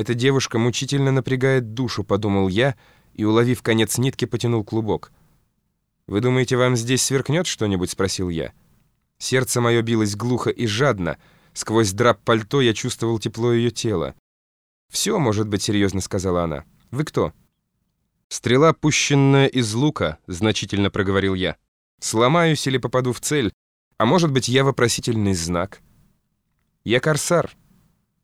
Эта девушка мучительно напрягает душу, подумал я, и, уловив конец нитки, потянул клубок. «Вы думаете, вам здесь сверкнет что-нибудь?» — спросил я. Сердце мое билось глухо и жадно. Сквозь драп пальто я чувствовал тепло ее тела. «Все, может быть, серьезно», — сказала она. «Вы кто?» «Стрела, пущенная из лука», — значительно проговорил я. «Сломаюсь или попаду в цель, а может быть, я вопросительный знак». «Я корсар».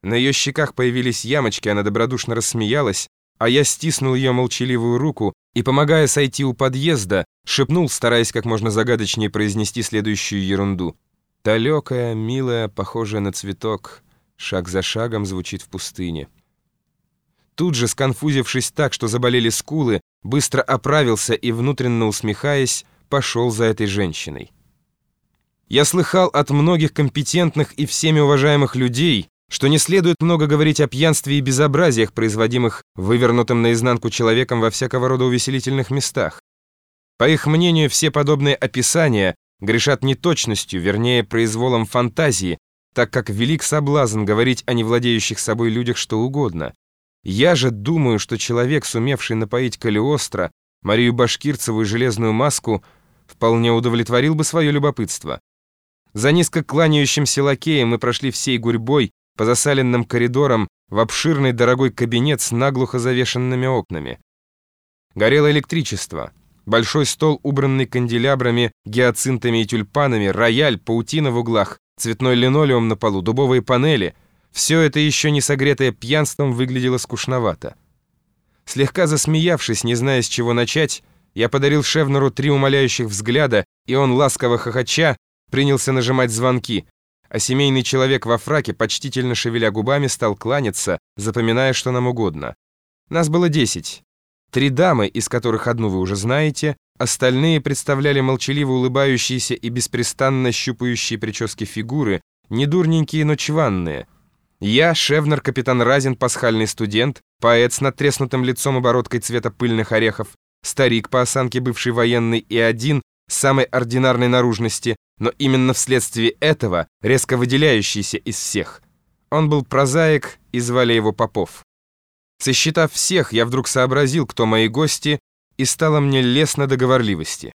На ее щеках появились ямочки, она добродушно рассмеялась, а я стиснул ее молчаливую руку и, помогая сойти у подъезда, шепнул, стараясь как можно загадочнее произнести следующую ерунду. Далекая, милая, похожая на цветок, шаг за шагом звучит в пустыне. Тут же, сконфузившись так, что заболели скулы, быстро оправился и, внутренно усмехаясь, пошел за этой женщиной. Я слыхал от многих компетентных и всеми уважаемых людей, что не следует много говорить о пьянстве и безобразиях, производимых вывернутым наизнанку человеком во всякого рода увеселительных местах. По их мнению, все подобные описания грешат неточностью, вернее, произволом фантазии, так как велик соблазн говорить о невладеющих собой людях что угодно. Я же думаю, что человек, сумевший напоить Калиостро, Марию Башкирцеву и Железную Маску, вполне удовлетворил бы свое любопытство. За низко кланяющимся лакеем мы прошли всей гурьбой по засаленным коридорам в обширный дорогой кабинет с наглухо завешенными окнами. Горело электричество. Большой стол, убранный канделябрами, гиацинтами и тюльпанами, рояль, паутина в углах, цветной линолеум на полу, дубовые панели — все это еще не согретое пьянством выглядело скучновато. Слегка засмеявшись, не зная, с чего начать, я подарил Шевнеру три умоляющих взгляда, и он, ласково хохоча, принялся нажимать звонки, а семейный человек во фраке, почтительно шевеля губами, стал кланяться, запоминая, что нам угодно. Нас было десять. Три дамы, из которых одну вы уже знаете, остальные представляли молчаливо улыбающиеся и беспрестанно щупающие прически фигуры, недурненькие, но чванные. Я, Шевнер, капитан Разин, пасхальный студент, поэт с надтреснутым лицом обороткой цвета пыльных орехов, старик по осанке бывший военный и один, самой ординарной наружности, но именно вследствие этого резко выделяющийся из всех. Он был прозаик, и звали его Попов. Сосчитав всех, я вдруг сообразил, кто мои гости, и стало мне лестно договорливости.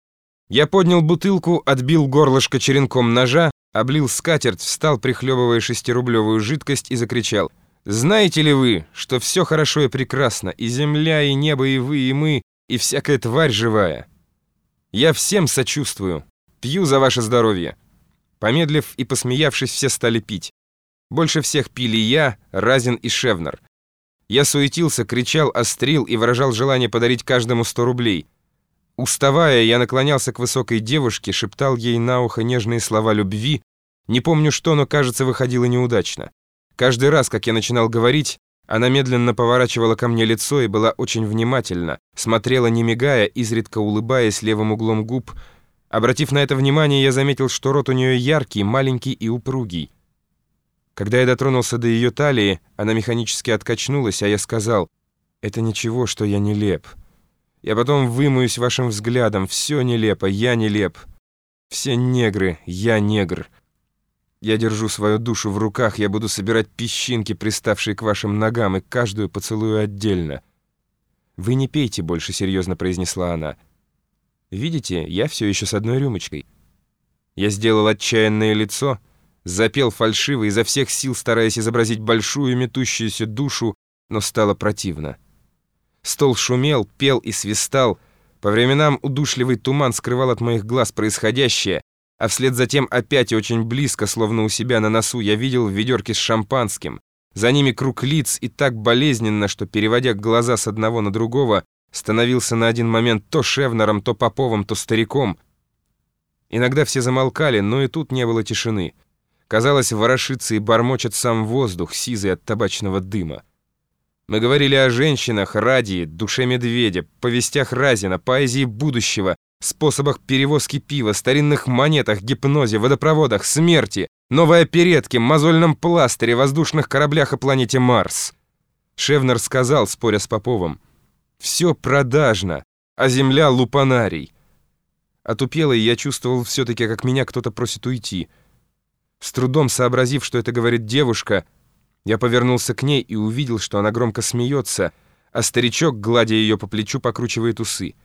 Я поднял бутылку, отбил горлышко черенком ножа, облил скатерть, встал, прихлебывая шестирублевую жидкость, и закричал. «Знаете ли вы, что все хорошо и прекрасно, и земля, и небо, и вы, и мы, и всякая тварь живая? Я всем сочувствую, Пью за ваше здоровье». Помедлив и посмеявшись, все стали пить. Больше всех пили я, Разин и Шевнер. Я суетился, кричал, острил и выражал желание подарить каждому сто рублей. Уставая, я наклонялся к высокой девушке, шептал ей на ухо нежные слова любви. Не помню что, но, кажется, выходило неудачно. Каждый раз, как я начинал говорить, она медленно поворачивала ко мне лицо и была очень внимательна, смотрела не мигая, изредка улыбаясь левым углом губ, Обратив на это внимание, я заметил, что рот у нее яркий, маленький и упругий. Когда я дотронулся до ее талии, она механически откачнулась, а я сказал, «Это ничего, что я нелеп. Я потом вымоюсь вашим взглядом, все нелепо, я нелеп. Все негры, я негр. Я держу свою душу в руках, я буду собирать песчинки, приставшие к вашим ногам, и каждую поцелую отдельно». «Вы не пейте больше», — серьезно произнесла она. Видите, я все еще с одной рюмочкой. Я сделал отчаянное лицо, запел фальшиво, изо всех сил стараясь изобразить большую метущуюся душу, но стало противно. Стол шумел, пел и свистал. По временам удушливый туман скрывал от моих глаз происходящее, а вслед за тем опять и очень близко, словно у себя на носу, я видел в ведерке с шампанским. За ними круг лиц и так болезненно, что, переводя глаза с одного на другого, становился на один момент то Шевнером, то Поповым, то стариком. Иногда все замолкали, но и тут не было тишины. Казалось, ворошится и бормочет сам воздух, сизый от табачного дыма. Мы говорили о женщинах, радии, душе медведя, повестях Разина, поэзии будущего, способах перевозки пива, старинных монетах, гипнозе, водопроводах, смерти, новой оперетке, мозольном пластыре, воздушных кораблях и планете Марс. Шевнер сказал, споря с Поповым, все продажно, а земля — лупанарий. Отупелый я чувствовал все-таки, как меня кто-то просит уйти. С трудом сообразив, что это говорит девушка, Я повернулся к ней и увидел, что она громко смеется, а старичок, гладя ее по плечу, покручивает усы.